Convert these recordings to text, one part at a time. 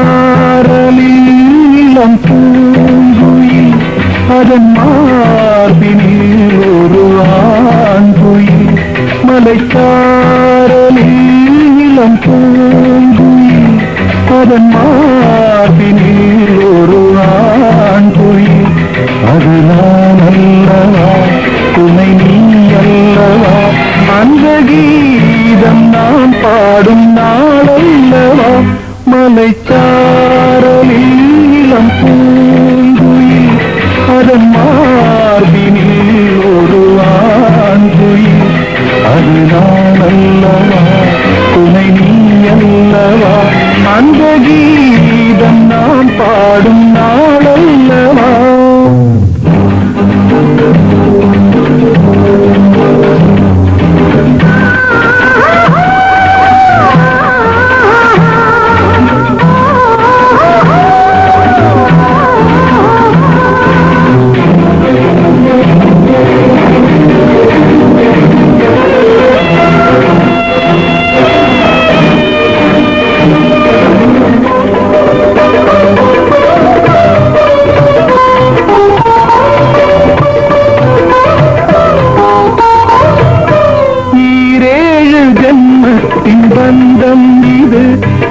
மாரலீலம் பூங்குயில் அதன் மார்பினில் ஒரு ஆண்குயில். மலைக்காரலீலம் பூங்குயில் அதன் மார்பினில் ஒரு ஆண்குயில். அது நான் அல்லவா? துணை நீ அல்லவா? அந்த கீதம் நாம் பாடும் நாளல்லவா மலைச்சாரலில் பூங்குயில் அதன் மார்பினில் ஒரு ஆண்குயில் அது நான் அல்லவா துணை நீ அல்லவா அந்த கீதம் நான் பாடும்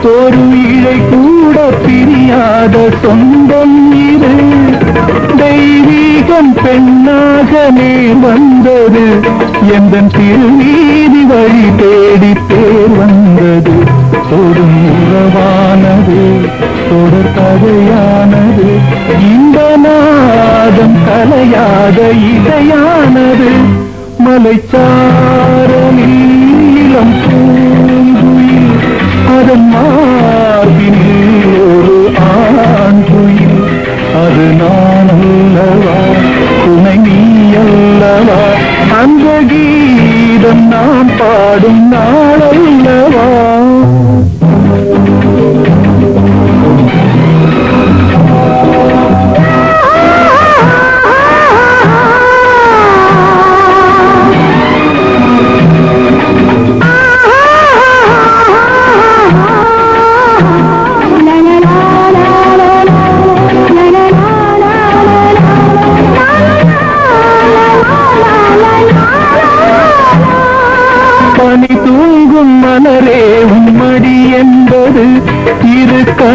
ஒரு இழை கூட பிரியாத சொந்தம் இது. தெய்வீகம் பெண்ணாக நேர் வந்தது. எந்த திருநீதி வழி தேடி தேர் வந்தது. தொடும் உறவானது தொடர் கதையானது. இந்த நாதம் கலையாத இதையானது இடையானது மலைச்சாரலீலம் பூ அதன் மார்பினில் ஒரு ஆண்குயில் அது நான் அல்லவா துணை நீ அல்லவா அந்த கீதம் நான் பாடும் நாளல்லவா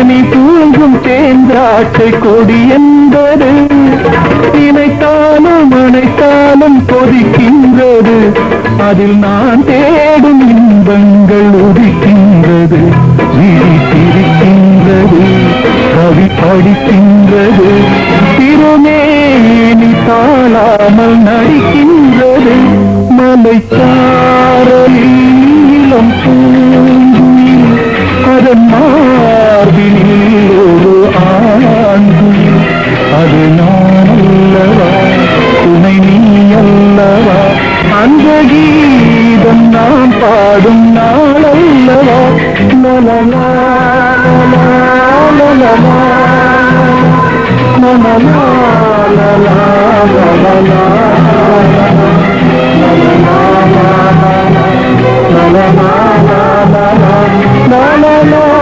கனி தூங்கும் தேந்தாட்டை கொடி என்பது நினைத்தாலும் அனைத்தாலும் கொதிக்கின்றது அதில் நான் தேடும் இன்பங்கள் உதிக்கின்றது. விழித்திருக்கின்றது கவி படிக்கின்றது திருமேனி தாழாமல் நடிக்கின்றது. மலைத்த la la la